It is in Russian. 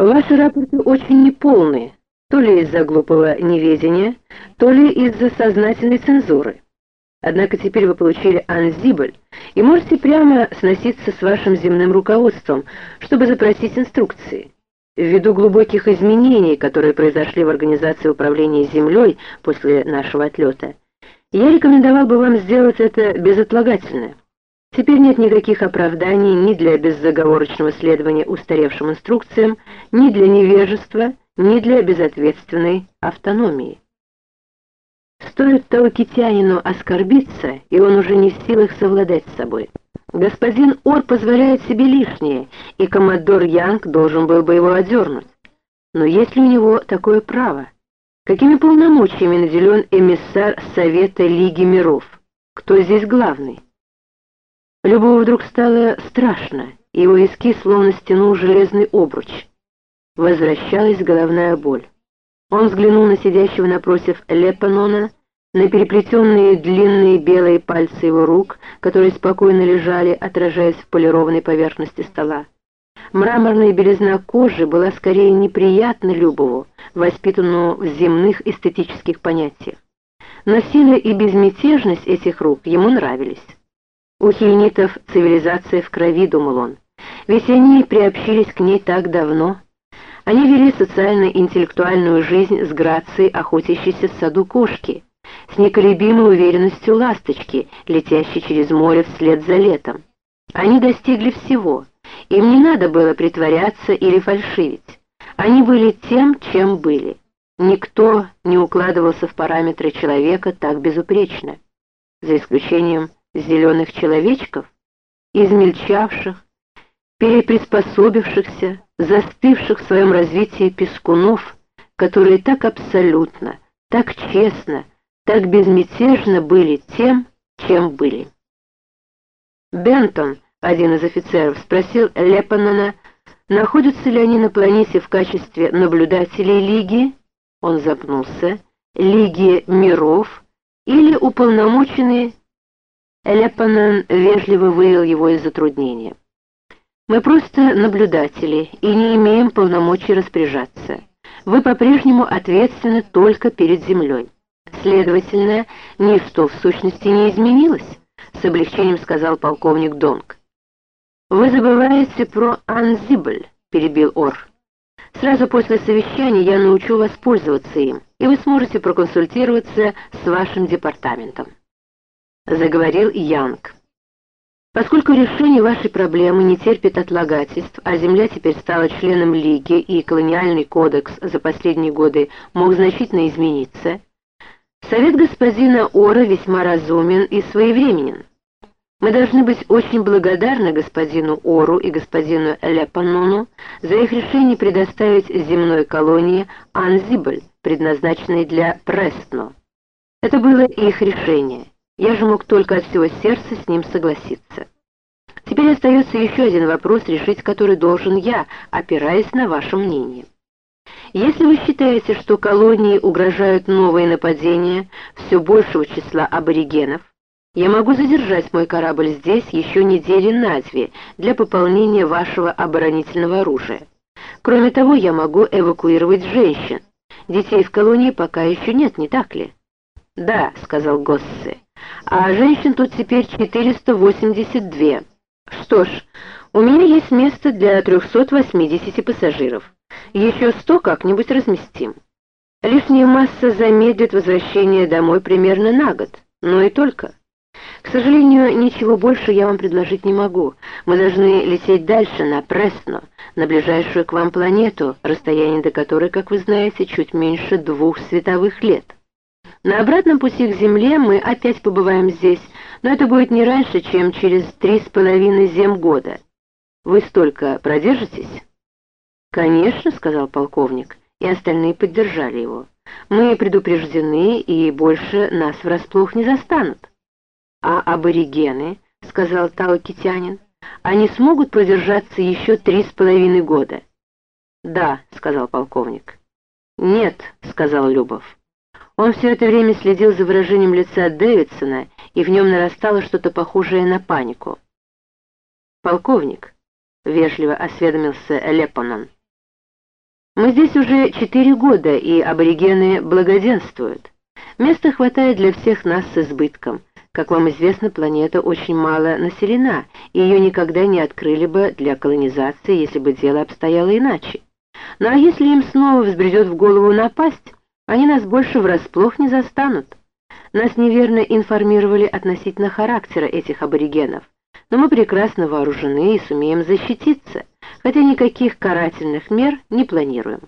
Ваши рапорты очень неполные, то ли из-за глупого неведения, то ли из-за сознательной цензуры. Однако теперь вы получили анзибль и можете прямо сноситься с вашим земным руководством, чтобы запросить инструкции. Ввиду глубоких изменений, которые произошли в организации управления землей после нашего отлета, я рекомендовал бы вам сделать это безотлагательно. Теперь нет никаких оправданий ни для беззаговорочного следования устаревшим инструкциям, ни для невежества, ни для безответственной автономии. Стоит таукитянину оскорбиться, и он уже не в силах совладать с собой. Господин Ор позволяет себе лишнее, и коммодор Янг должен был бы его одернуть. Но есть ли у него такое право? Какими полномочиями наделен эмиссар Совета Лиги Миров? Кто здесь главный? Любову вдруг стало страшно, и его виски словно стянул железный обруч. Возвращалась головная боль. Он взглянул на сидящего напротив Лепанона, на переплетенные длинные белые пальцы его рук, которые спокойно лежали, отражаясь в полированной поверхности стола. Мраморная белизна кожи была скорее неприятна Любову, воспитанному в земных эстетических понятиях. Но и безмятежность этих рук ему нравились. У хельнитов цивилизация в крови, думал он, ведь они приобщились к ней так давно. Они вели социально-интеллектуальную жизнь с грацией охотящейся в саду кошки, с неколебимой уверенностью ласточки, летящей через море вслед за летом. Они достигли всего, им не надо было притворяться или фальшивить. Они были тем, чем были. Никто не укладывался в параметры человека так безупречно, за исключением зеленых человечков, измельчавших, переприспособившихся, застывших в своем развитии пескунов, которые так абсолютно, так честно, так безмятежно были тем, чем были. Бентон, один из офицеров, спросил Лепанона, находятся ли они на планете в качестве наблюдателей Лиги, он запнулся, Лиги миров или уполномоченные Лепанен вежливо вывел его из затруднения. «Мы просто наблюдатели и не имеем полномочий распоряжаться. Вы по-прежнему ответственны только перед землей. Следовательно, ничто в сущности не изменилось», — с облегчением сказал полковник Донг. «Вы забываете про Анзибль», — перебил Ор. «Сразу после совещания я научу вас пользоваться им, и вы сможете проконсультироваться с вашим департаментом» заговорил Янг. Поскольку решение вашей проблемы не терпит отлагательств, а Земля теперь стала членом Лиги и колониальный кодекс за последние годы мог значительно измениться, совет господина Ора весьма разумен и своевременен. Мы должны быть очень благодарны господину Ору и господину Лепанону за их решение предоставить земной колонии Анзибль, предназначенной для Престно. Это было их решение. Я же мог только от всего сердца с ним согласиться. Теперь остается еще один вопрос, решить который должен я, опираясь на ваше мнение. Если вы считаете, что колонии угрожают новые нападения все большего числа аборигенов, я могу задержать мой корабль здесь еще недели на две для пополнения вашего оборонительного оружия. Кроме того, я могу эвакуировать женщин. Детей в колонии пока еще нет, не так ли? «Да», — сказал Госсе, — «а женщин тут теперь 482. Что ж, у меня есть место для 380 пассажиров. Еще 100 как-нибудь разместим. Лишняя масса замедлит возвращение домой примерно на год, но и только. К сожалению, ничего больше я вам предложить не могу. Мы должны лететь дальше, на Пресно, на ближайшую к вам планету, расстояние до которой, как вы знаете, чуть меньше двух световых лет». На обратном пути к Земле мы опять побываем здесь, но это будет не раньше, чем через три с половиной земгода. Вы столько продержитесь? Конечно, сказал полковник, и остальные поддержали его. Мы предупреждены, и больше нас врасплох не застанут. А аборигены, сказал таукитянин, они смогут продержаться еще три с половиной года. Да, сказал полковник. Нет, сказал Любов. Он все это время следил за выражением лица Дэвидсона, и в нем нарастало что-то похожее на панику. «Полковник», — вежливо осведомился Лепонон, Мы здесь уже четыре года, и аборигены благоденствуют. Места хватает для всех нас с избытком. Как вам известно, планета очень мало населена, и ее никогда не открыли бы для колонизации, если бы дело обстояло иначе. Ну а если им снова взбредет в голову напасть, они нас больше врасплох не застанут. Нас неверно информировали относительно характера этих аборигенов, но мы прекрасно вооружены и сумеем защититься, хотя никаких карательных мер не планируем.